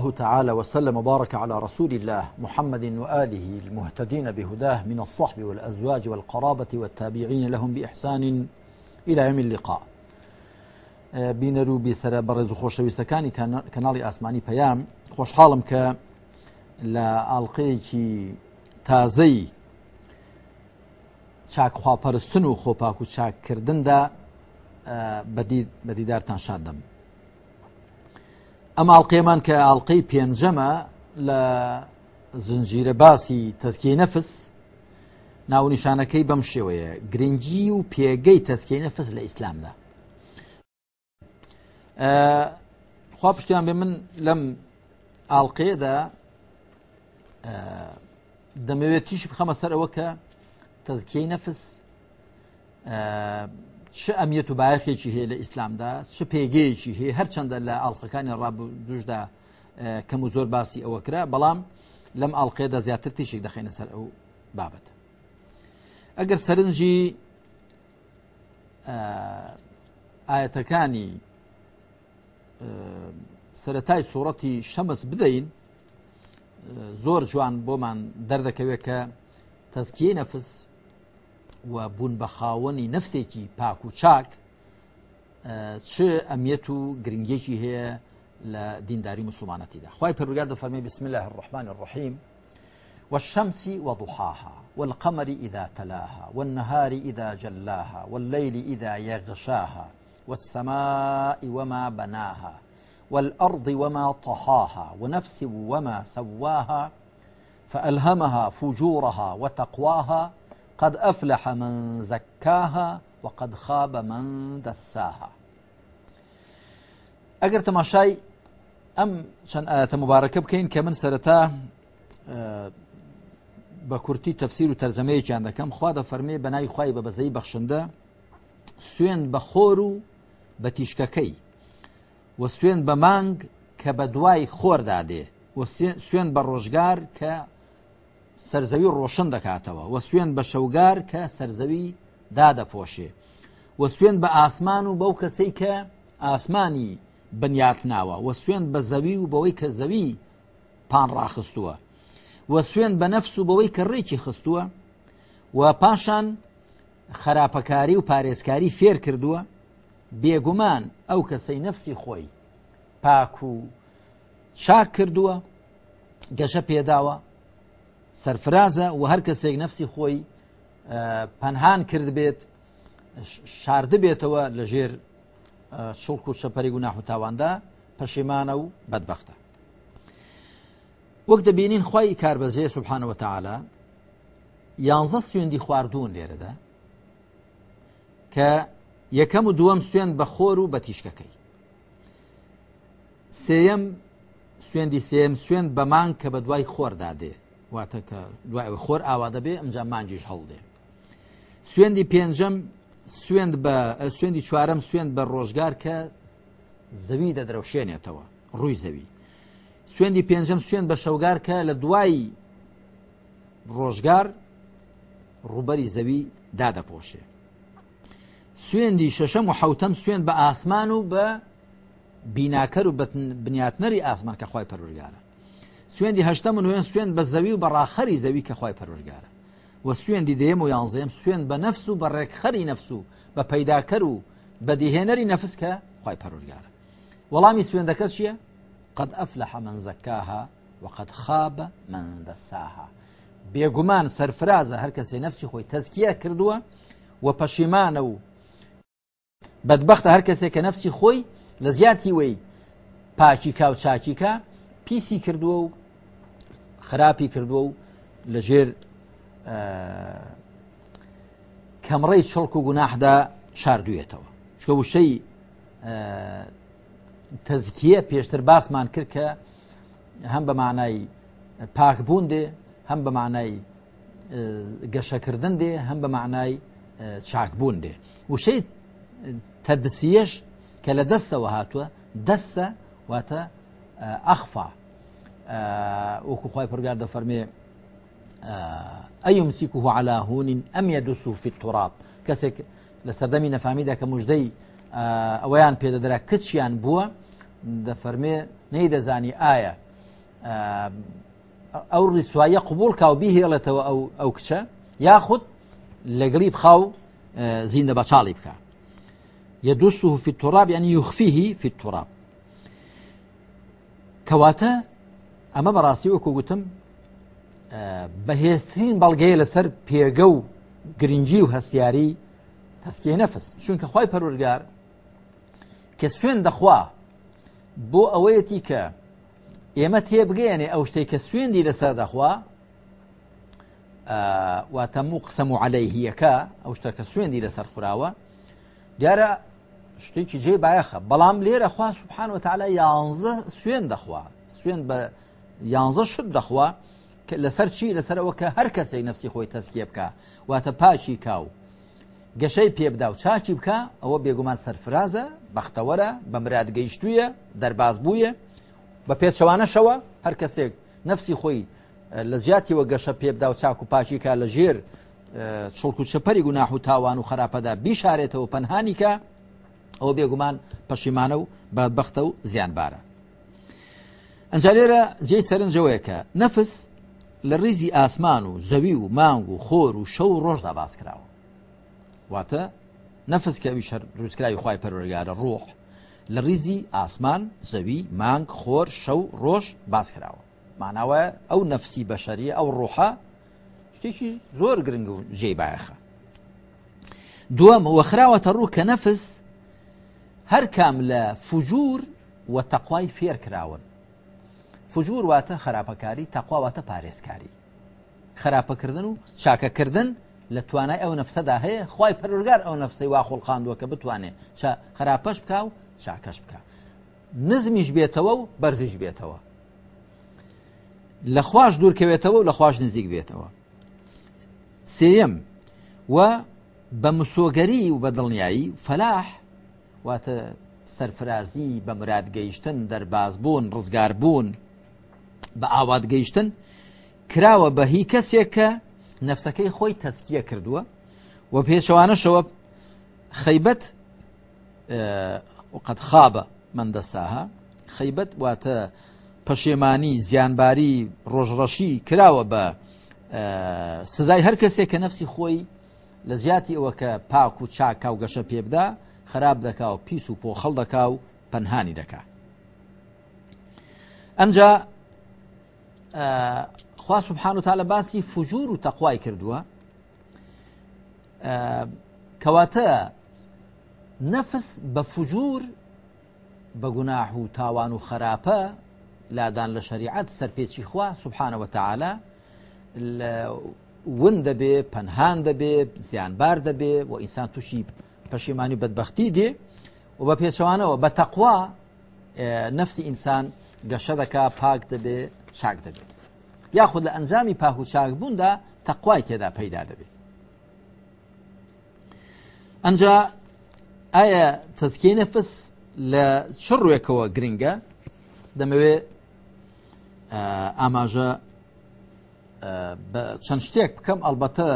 الله تعالى وسلم وبارك على رسول الله محمد وآله المهتدين بهداه من الصحب والأزواج والقرابة والتابعين لهم بإحسان إلى يوم اللقاء بين روبي برز بینەر و بیسرە بەڕێز و خۆشەویستەکانی کەناڵی ئاسمانی پەیام خۆشحاڵم کە لە ئاڵلقەیەکی تازەی چاکخواپەرستن و خۆپاک و أه، بدي بەدیدارتان شادم ئەم ئاڵلقێمان کە ئاڵلقەی پێنجەمە لە زنجیرە باسی تەسکی نەفس ناونیشانەکەی بەم شێوەیە گرنگی و پێگەی تەسکی نەفس لە ئیسلامدا خوا پشتیان بێ من لەم ئاڵلقەیەدا دەمەوێت تیش بخەمە سەرەوە کە تەزکیی نەفس چه ئەمیەت و باەخێکی هەیە لە ئیسلامدا چه پێگەیەکی هەیە هەرچەندە لە ئاڵلقەکانی ڕابدوشدا کەم و زۆر باسی ئەوە کرا بەڵام لەم ئاڵلقەیەدا زیاتر تیشێک دەخێنە سەر ئەو بابەت ئەگەر سەرنجی ئاەتەکانی سەتای سوورەتی شەمەس بدەین زۆر جوان بۆمان دەردەکەوێت کە تەزکیە نەفس و بوون بە نفسي باكو پاک و آه، چه اميتو گرنگي كي هي هەیە لە دینداری مسلمانەتیدا خی پەرگار دە بسم الله الرحمن الرحيم والشمس وضحاها والقمر إذا تلاها والنهار إذا جلاها والليل إذا يغشاها والسماء وما بناها والأرض وما طحاها ونفس وما سواها فألهمها فجورها وتقواها قد أفلح من زكاها وقد خاب من دساها ئەگەر تەماشای ئەم چەند ئاەتە مبارەکە بکەین کە من سەرەتا بە کورتی تەفسیر و تەرزەمەیەکیان دەکەم خوا دە فەرمێ بەنای خی بە بەزەی بەخشندە سوێن بە خۆر و بە تیشکەکەی و سوێن بە مانگ کە بە دوای خۆردادێ سوێن بە ڕۆژگار کە سەرزەوی ڕۆشن دەکاتەوە وە سوێن بە شەوگار کە سەرزەوی دادەپۆشێ وە سوێن بە ئاسمان و بەو کەسەی کە ئاسمانی بنیات ناوە وە سوێن بە زەوی و بەوەی کە زەوی پانڕاخستووە وە سوێن بە نەفس و بەوەی کە ڕێکی خستووە و پاشان خراپەکاری و پارێزکاری فێر کردووە بێگومان ئەو کەسەی نەفسی خۆی پاک و چاک کردووە گەشە پێداوە سەرفرازە و هەر کەسێک نفسی خۆی پەنهان کرد بێت شارد بێتەوە لە ژێر شڵک و شەپەری و ناحوتاواندا پەشیمانە و بەدبختە وەک دەبینین خی کاربەزێ سوبحانەوە تەعاالە یانزە سوێندی خواردون لێرەدا کە یەکەم و دووەم سوێن بە خۆر و بە تیشکەکەی سێم سوێندی سێم سوێن بە مانگ کە بە دوای خۆردا دێ واتە کە دوای خۆر ئاوا دەبێ ئەمجا مانجیش هەڵدێ سوێندی پێنجەم سوێند بە سوێندی چوارەم سوێند بە ڕۆژگار کە زەوی دەدرەوشێنێتەوە ڕووی زەوی سوێندی پێنجەم سوێن بە شەوگار کە لە دوای ڕۆژگار ڕوبەری زەوی دادەپۆشێ سوێندی شەشەم و حوتەم سوێن بە ئاسمان و بە بیناکەر و بنیاتنەری ئاسمان کە خی پەرورگارە سوێندی هەشتە من وێن سوێن بە زەوی و بەڕاخەری زەوی کە خی پەرۆژگارە وە سوێندی دێم و یانزەم سوێن بە نەفس و بە ڕێکخەری نەفس و بە پەیداکەر و بەدیهێنەری نەفس کە خی پەرۆژگارە وەڵامی سوێندەکە چییە؟ قد ئەفلح من زەکاها وقد خابە من دەساها بێگومان سەرفرازە هەر کەسێ نەفسی خۆی تەزکیە کردووە و پەشیمانە و بەدبختە هەر کەسێک کە نەفسی خۆی لە زیاتی وەی پاکی کا و چاکیکە پیسی کردووە و خراپی کردووە و لەژێر کەمڕی چڵک و گوناحدا شاردوێتەوە چکە وشەی تەزکیە پێشتر باسمان کرد کە هەم بە معنای پاکبوون دێ هەم بە معنای گەشەکردن دێ هەم بە معنای چاکبوون دێ وشەی تەدسیەش کە لە دەستەوە هاتووە دەستە واتە ئەخفا وەکو خی پرگار دە فەرمێ ئەیمسیکوه على هوون ئەم یدوس و فی توراب کەسێک لە سەردەمی نەفامیدا آه، کە كتشيان ئەویان پێدەدرا کچیان ايه دە فەرمێ نەیدەزانی ئایا ئەو ڕیسوایە قوبول او أو ئەو کچە یاخود لەگەڵی بخاو آه، زیندە بەچاڵی بکە يدسه في التراب يعني يخفيه في التراب كواتا ئەمە بەڕاستی وەکو گوتم بەهێزترین بەڵگەیە لەسەر پێگە و گرنگی و هەستیاری تەسکێ نەفس چونکە خی پەرورگار کە سوێن دەخوا بۆ ئەوەیەتی کە ئێمە تێبگەیانێ ئەو شتێک کە سوێندی لەسەر دەخوا واتەمو قسە و عليهەیەکە ئەو شتە کە سوێندی لەسەر خوراوە دیارە شتێکی جێ باەخە بەڵام لێرە خوا سوبحان وتعالا یانزە سوێن دەخوا سوێن بە یانزە شت دەخوا لەسەر چی لەسەرەوە کە هەر کەسەی نفسی خۆی تەسکیە بکە واتە پاشی کاو گەشەی پێبدا و چاچی بکە ئەوە بێگومان سەرفرازە بەختەوەرە بەمرات گەیشتویە دەرباز بووە بە پێچەوانەشەوە هەر کەسێک نفسی خۆی لە زیاتیوە گەشە پێبدا و چاک و پاشی کا لە ژێر چڵکو چپەری گوناح و تاوان و خراپەدا بیشارێتەوە پەنهانیکە ئەوە بێگومان پەشیمانە و بەدبختە و زیانبارە ئەنج لێرە جێی سەرنجەوەیەکە نەفس لە ڕیزی ئاسمان و زەوی و مانگ و خۆر و شەو ڕۆژدا باس کراوە واتە نەفس کەوی ڕوزکراوی خی پەرۆگارە ڕۆح لە ریزی ئاسمان زەوی مانگ خۆر شەو ڕۆژ باس کراوە ماناوە ئەو نەفسی بەشەری ئەو ڕۆحە شتێکی زۆر گرنگ و جێی باەخە دووەم وەخراوەتە ڕوو کە نەفس هەر کام لە فجوور و تەقوای فێر کراون فجوور واتە خراپەکاری تەقواواتە پارێزکاری خراپەکردن و چاکەکردن لە توانای ئەو نەفسەدا هەیە خی پەرورگار ئەو نفسی واخۆڵقااندووە کە بتوانێت خراپەش بکە و چاکەش بکە نزمیش بێتەوە و بەرزیش بێتەوە لە خوۆش دوورکەوێتەوە و لە خوۆش نزیک بێتەوە سێم و بە مسۆگەری و بە دڵنیایی فەلاح واتە سەرفرازی بە مراد گەیشتن دەرباز بوون ڕزگار بوون بە ئاوات گەیشتن کراوە بە هی کەسێک کە نەفسەکەی خۆی تەسکیە کردووە و پێشەوانەشەوە خەیبەت وقد خابە مندەساها خەیبەت واتە پەشێمانی زیانباری ڕۆژڕەشی کراوە بە سزای هەر کەسێک کە نەفسی خۆی لە زیاتی ئەوە کە پاک و چاک و گەشە پێبدا خراب دەکا و پیس و پۆخەڵ دەکا و پەنهانی دەکا. ئەمجا خوا سبحان و تاالە باسی فجوور و تەخوای کردووە کەواتە نەفس بە فجوور بە گوناح و تاوان و خراپە لادان لە شریعەت سەرپێکی خوا سبحانەوە تەعاالە ون دەبێ پەنهان دەبێ زیانبار دەبێ و ئینسان تووشی پەشیمانی بەدبختی دێ و بە پێچەوانەوە بە تەقوا نفسی ئینسان گەشە دەکا پاک دەبێ چاک دەبێت یاخود لە ئەنجامی پاکو چاکبووندا تەقوای تێدا پەیدا دەبێت ئەجا ئایا تەزکیی نەفس لە چ ڕوێکەوە گرنگە دەمەوێت ئاماژە چەند شتێک بکەم ئەلبەتە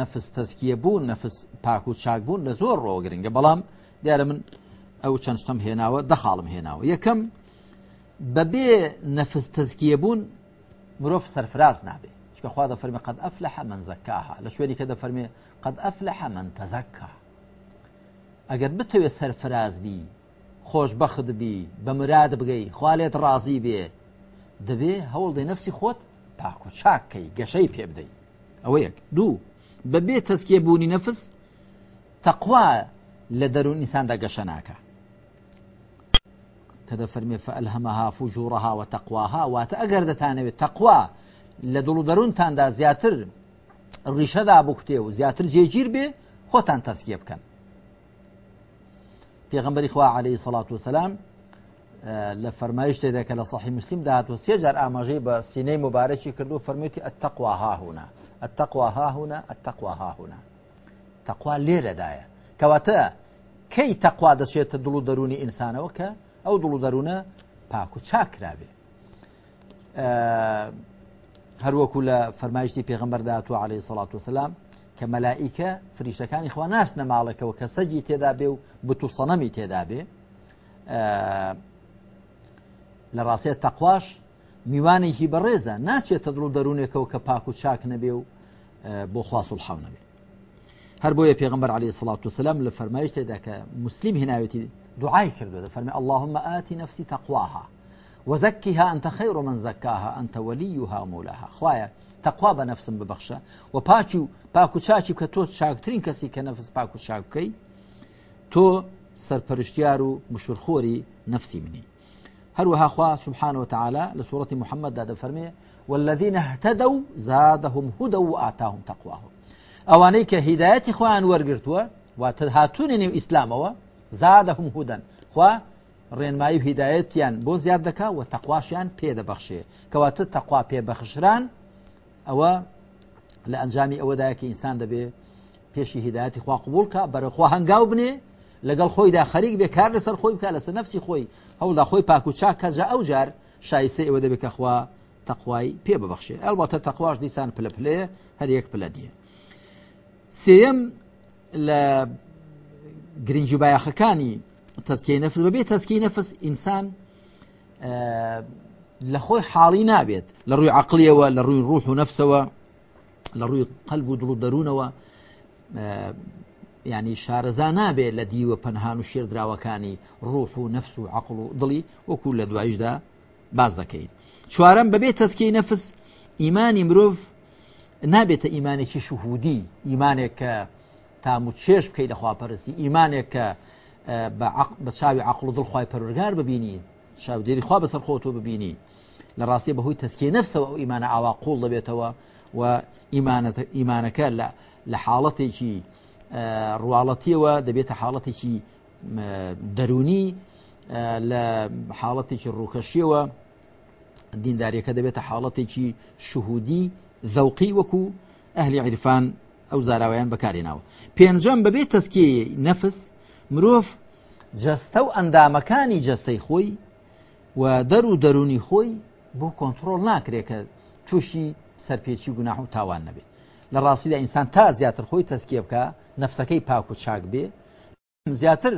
نەفس تەزکیە بوون نەفس پاک و چاک بوون لە زۆر ڕۆ گرنگە بەڵام دیارە من ئەو چەند شتم هێناوە دەخاڵم هێناوە یەکەم بەبێ نەفس تزکیە بوون مرۆڤ سەرفراز نابێ چکە خوا دەفەرمێ قەت ئەفلح من زەکاها لە شوێنی کە دەفەرمێ قەت ئەفلح من تەزەکا ئەگەر بتەوێت سەرفرازبی خۆش بەخدبی بە مراد بگەی خوالێت ڕازی بێ دەبێ هەوڵدەی نفسی خۆت پاکو چاکەی گەشەی پێ بدەی ئەوە یەک دوو بەبێ تەسکێ بوونی نەفس تەقوا لە دەروون ئینساندا گەشە ناکە كذا فرمي فألهمها فجورها وتقواها وتأجرد تاني بالتقوى لدول درون لە دڵ و دەروونتاندا زیاتر ڕیشەدا بکوتێ و زیاتر جێگیر بێ خۆتان تەسکیە بکەن پێغمبەری خوا عليهەی سەڵات وسلام آه، مسلم فەرمایش تێدەکە لە صحی مسلیم داهاتوە سێجار ئاماژەی بە سینەی مبارەکی هنا فەرموتی ئەتەقوا هاهونا هنا هاهونا ليرة هاهونا كواتا كي کەواتە کەی تەقوا دەچێتە دڵ و ئەو دڵ و دەروونە پاک و چاکرابێ هەروەکو لە فەرمایشتی پێغمبەردات و عليهەی سەڵات وسلام کە مەلایکە فریشتەکانی خوا ناسنە ماڵەکەەوە کە سەجی تێدا بێ و بتو سەنەمی تێدا بێ لە ڕاستێت تەقواش میوانێکی بەڕێزە ناچێتە دڵ دەروونێکەوە کە پاک و چاک نەبێ و بۆ خواست و حاو نەبێ هەر بۆیە پێغمبەر عليه سڵات و سلام لە فەرمایش تێدا کە مسلیم هێناوێتی دعای کردو دەفەرمێ اللهم آتي نفسی تقواها وزكيها أنت خير من زكاها أنت وليها مولاها خوايا تقوى بنفس ببخشة وباكو باكو شاكي و شاك چاچی كنفس باكو چاکترین کەسی تو سر پاکو چاکەی نفسي مني و نفسی منی خوا سبحانه وتعالى لسورة محمد محەممەددا دەفەرمێ والذين اهتدوا زادهم هدى وآتاهم و اوانيك هداية ئەوانەی کە هیدایەتی خۆیان وەرگرتووە واتە زادهم هودن خوا ڕێنمایی و هیدایەتیان بۆ زیاد دەکا و تەخواشیان پێدەبەخشێ کەواتە تەخوا پێبەخشران ئەوە لە ئەنجامی ئەوەدایە کە ئینسان دەبێ پێشی هیداەتی خوا قوبولکە بەرەخوا هەنگاو بنێ لەگەڵ خۆیدا خەریک بێ کار لەسەر خۆی بکە لەسەر نفسی خۆی هەوڵدا خۆی پاکوچا کەجا ئەو جار شایسە ئەوە دەبێت کەخوا تەخوای پێ ببەخشێ ئەلبەتە تەخواش دیسان پلە پلەیە هەر یەک پلە نیە سێم لە گرنگی بایەخەکانی تەسکی نەفس بەبێ تەسکی نەفس ئینسان لە خۆی حاڵی نابێت لە ڕووی عقلیەوە لە ڕووی ڕوح و نفسەوە لە ڕووی قەلب و دڵ و دەروونەوە ینی شارەزا نابێت لە دیوە پەنهان و شێردراوەکانی ڕوح و نفس و عقل و دڵی وەکو لە دوایشدا باز دەکەین چوارم بەبێت تەسکی نەفس ئیمانی مرۆڤ نابێتە ئیمانێکی شوهودی ئیمانێک کە تام و چێش بکەیت لە خواپەرستی ئیمانێک کە بە چاوی عقل و دڵخوای پەرورگار ببینی شاودێری خوا بەسەر خۆتۆ ببینی لە ڕاستی بەهۆی تەسکێ نفسەوە ئەو ئیمانە ئاوا قوڵ دەبێتەوە و ئیمانەکە لە حاڵەتێکی ڕواڵەتیەوە دەبێتە حاڵەتێکی دەرونی لە حاڵەتێکی ڕووکەشیەوە دینداریەکە دەبێتە حاڵەتێکی شهودی ذەوقی وەکو ئەهلی عیرفان ئەو زاراویان بەکارێناوە پێنجەم بەبێ تەسکی نەفس مرۆڤ جەستە و ئەندامەکانی جەستەی خۆی و دەر و دەرونی خۆی بۆ کۆنتترۆل ناکرێت کە تووشی سەرپێکی گوناح و تاوان نەبێت لە ڕاستیدا ئینسان تا زیاتر خۆی تەسکیە بکە نفسەکەی پاک و چاک بێ زیاتر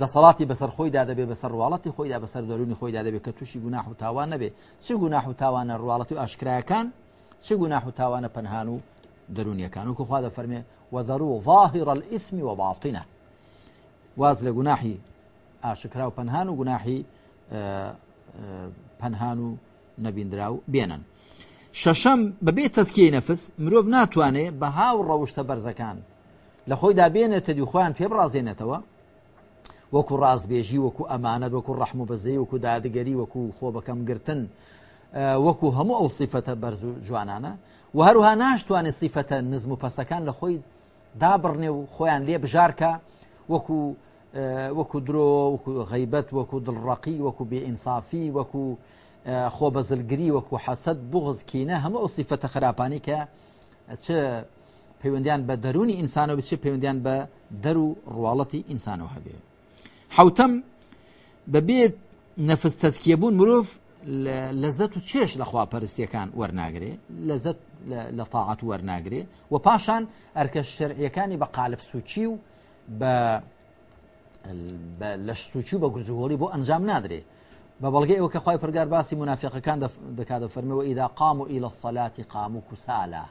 دەسەڵاتی بەسەر خۆیدا دەبێت بەسەر ڕواڵەتی خۆیدا بەسەر دەرونی خۆیدا دەبێت کە تووشی گوناح و تاوان نەبێت چ گوناح و تاوانە ڕواڵەتی و ئاشکرایەکان چ گوناح و تاوانە پەنهان و دەرونیەکان وکو خوا دەفەرمێ وەذەڕوو ظاهر الئسمی و بافتینە واز لە گوناحی ئاشکرا و پەنهان و گوناحی پەنهان و نەبیندرا و بێنن شەشەم بەبێ تەسکی نەفس مرۆڤ ناتوانێت بە هاو ڕەوشتە بەرزەکان لە خۆیدا بێنێتە دیخوایان پێ بڕازێنێتەوە وەکو ڕازبێژی وەکو ئەمانەت وەکو ڕەحم و بەزەی وەکو دادگەری وەکو خۆ بەکەم گرتن وەکو هەموو ئەو سیفەتە بەرز و جوانانە و هەروها ناشتوانێت سیفەتە نزم و پەستەکان لە خۆی دابڕنێ و خۆیان لێ بژارکە وەکو وەکو درۆ وەکو غەیبەت وەکو دڵڕقی وەکو بێئینسافی وەکو خۆ بەزلگری وەکو حەسەد بغزکینە هەموو ئەو سیفەتە خراپانی کە چ پەیوەندیان بە دەرونی ئینسانەوە بچێت پەیوەندیان بە دەر و ڕواڵەتی ئینسانەوە هەبێ حوتەم بەبێت نەفس تەسکیەبوون مرۆڤ لذت و لخوا لە خواپەرستیەکان وەرناگرێ لەزت لە تاعات وەرناگرێ و پاشان ئەرکە شەرعیەکانی بە قالب سوچیو و لش سوچیو سوچی بە بو انجام ئەنجام نادرێ بە او که خوای پرگار باسی منافق دەکاتە دکاد ئیدا و و ئیلە سەلاتی الصلاه و کوسالا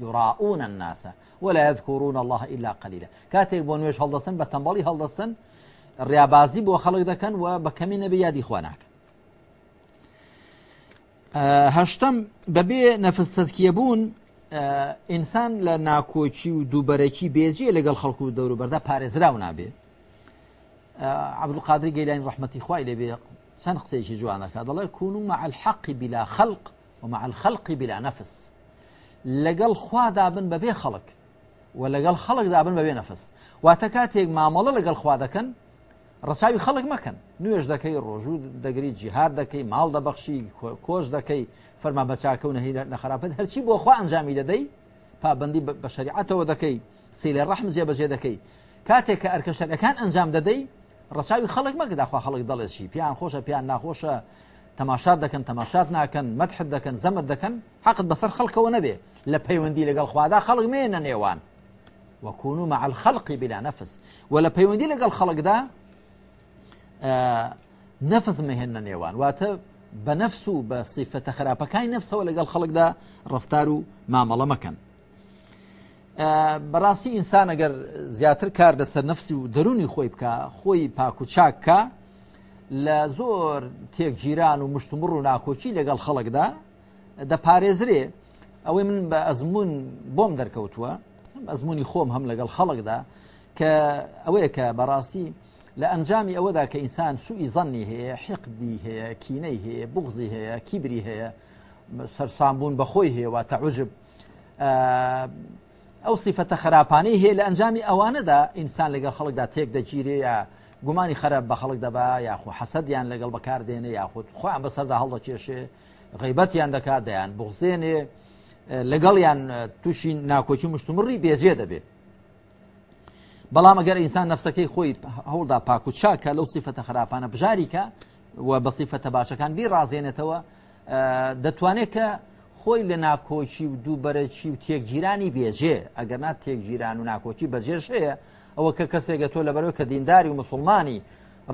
يراؤون الناس ولا يذكرون الله إلا قليلا كاتب بۆ هلدستن بتنبالي هلدستن ريابازي بو خلق دكن خەڵک بيادي و هەشتم بەبێ نەفستەزکیەبوون ئینسان لە ناکۆچی و دووبەرەکی بێجیە لەگەڵ خەڵکو و دەوروبەردا پارێزراو نابێ عبدقادری گەیلانی ڕحمەتی خوای لەبێ چەند قسێکی جوانەکە دەڵێ کوون و مع الحەقی بلا خەلق ومع الخەلقی بلا نەفس لەگەڵ خوادابن بەبێ خەڵک و لەگەڵ خەڵک دابن بەبێ نەفس واتە کاتێک مامەڵە لەگەڵ خوا دەکەن رسای خلق مکن ڕساوی خەڵک مەکەن نوێش دەکەی ڕۆژوو دەگریت جیهاد دەکەی ماڵ دەبەخشی کۆش دەکەی فەرما بەچاکەون نەخراپەت هەرچی بۆ خوا ئەنجامی دەدەی پابندی بە شریعەتەوە دەکەی سیلە ڕەحم جێبەجێ دەکەی کاتێک کە ئەرکە شەرەکان ئەنجام دەدەی ڕساوی خەڵک خلق خەڵک دەڵێکی پیان خۆشە پیان ناخۆشە تەماشات دکن تەماشات ناکن مەدحت دکن زمد دکن حقت بەسەر خەڵکەوە نەبێ لە پەیوەندی لەگەڵ خوادا خەڵک خلق نێوان وەکوون وكونوا مع الخلق بلا نفس ولا بيوندي لقى الخلق ده نەفس مەهێنە نێوان واتە بە نەفس و بە سیفەتە خراپەکانی نفسەوە لەگەڵ خەڵکدا ڕفتار و مامەڵە مەکەن بەڕاستی ئینسان ئەگەر زیاتر کار لەسەر نفسی و دەرونی خۆی بکە خۆی پاک و چاککە لە زۆر تێکگیران و مشتمر و ناکۆچی لەگەڵ خەڵکدا دەپارێزرێ ئەوەی من بە ئەزمون بۆم دەرکەوتووە ئەزمموی خۆم هەم لەگەڵ خەڵکدا کە ئەوەیە کە بەڕاستی لە ئەنجامی ئەوەدا کە ئینسان سوئی زەنی هەیە حقدی هەیە کینەی هەیە بغزی هەیە کیبری هەیە سەرسانبوون بەخۆی هەیەوە تەعجب ئەو سیفەتە خراپانەی هەیە لە ئەنجامی ئەوانەدا ئینسان لەگەڵ خەڵکدا تێک دەگیرێ یا گومانی خەرە بە خەڵک دەبا یاخو حەسەدیان لەگەڵ بەکاردێنێ یاخود خۆیان بەسەردا هەڵدە کێشێ غیبەتیان دەکات دەیان بغزێنێ لەگەڵیان تووشی ناکۆچی مشتمڕی بێجێ دەبێت بەڵام ئەگەر ئینسان نفسەکەی خۆی هەوڵدا پاکوچاکە لەو سیفەتە خراپانە بژاریکە و بەسیفەتە باشەکان بی ڕازێنێتەوە دەتوانێت کە خۆی لە ناکۆچی و دووبەرەچی و تێکگیرانی بێجێ ئەگەر نات تێکگیران و ناکۆچی بەجێشەیە ئەوە کە کەسێکە تۆ لە بەرەوە کە دینداری و مسلمانی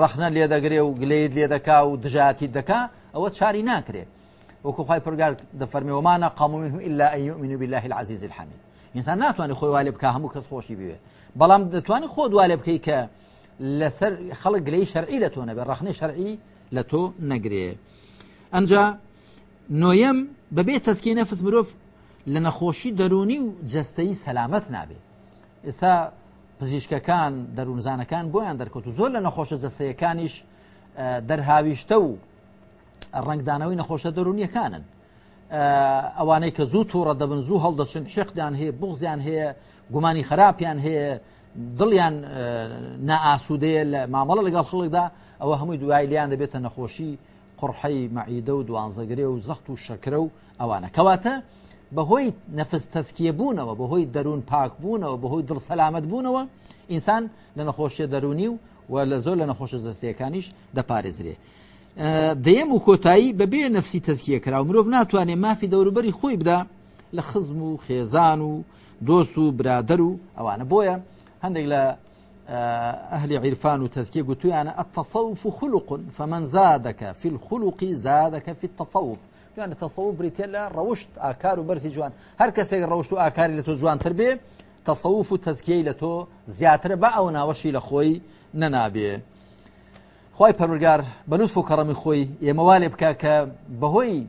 ڕخنە لێ دەگرێ و گلید لێ دەکا و دژاتی دەکا ئەوە چاری ناکرێت وەکوخوای پرگار دەفەرمیەوەمانە قامومن و إلا أن يؤمنوا بالله العزيز الحميد ئینسان ناتوانێت خۆی والێ بکە هەموو کەس خۆشی بوێ بەڵام دەتوانێت خۆ دوالێ بکەی کە لەسەر خەڵک گلەی شەرعی لە تۆ نەبێ ڕخنەی شەرعی لە تۆ نەگرێ ئەجا نوۆیەم بەبێ تەسکی نەفس مرۆڤ لە نەخۆشی دەرونی و جستایی سەلامت نابێ ئێستا پزیشکەکان دەروونزانەکان بۆیان دەرکەوت و زۆر لە نەخۆشە جستەیەکانیش دەرهاویشتە و ڕنگدانەوەی نەخۆشە دەرونیەکانن ئەوانەی کە زوو تووڕە دەبن زوو هەڵدەچن حقدان هەیە بغزیان هەیە گومانی خراپیان هەیە دڵیان نائسوودەیە لە مامەڵە لەگەڵ خڵکدا ئەوە هەمووی دوای لیان دەبێتە نەخۆشی قڕحی معیدە و دوانزەگرێ و زەخت و شەکرە و ئەوانە کەواتە بەهۆی نەفس تەسکیە بوونەوە بەهۆی دەروون پاک بوونەوە بەهۆی دڵ سەلامت بوونەوە ئینسان لە نەخۆشیە دەرونی و و لە زۆر لە نەخۆشە زەستیەکانیش دەپارێزرێ دیم و به بی نفسی تزکیه کرا و ما ناتوانێ مافی دەوروبەری خۆی بدا لە خزم و خیزان و دوست و برادر و ئەوانە بویا هەندێک لە آه، ئەهلی عیرفان و تزکیه گوتو یعنی التصوف خلق فمن زادك في الخلق زادك في التصوف یعنی تصوف بریتە روشت ڕەوشت ئاکار و بەرزی جوان هر کەسێک روشت و ئاکاری لتو جوان جوانتر بێ تەسەوف و تزکیه لتو تۆ با بە ئەو ناوەشی خوای پرورگار خی پەرگار بەلووت و کەڕەمی که ئێمەوا لێ بکە کە بەهۆی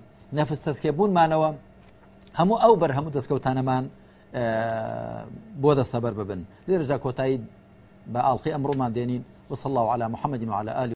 همو او بر همو دسکو تانه دەستکەوتانەمان بۆ صبر ببن کتایی با آلقی امرو ئەمڕۆمان دینین و صلاو علی محمد و علی آله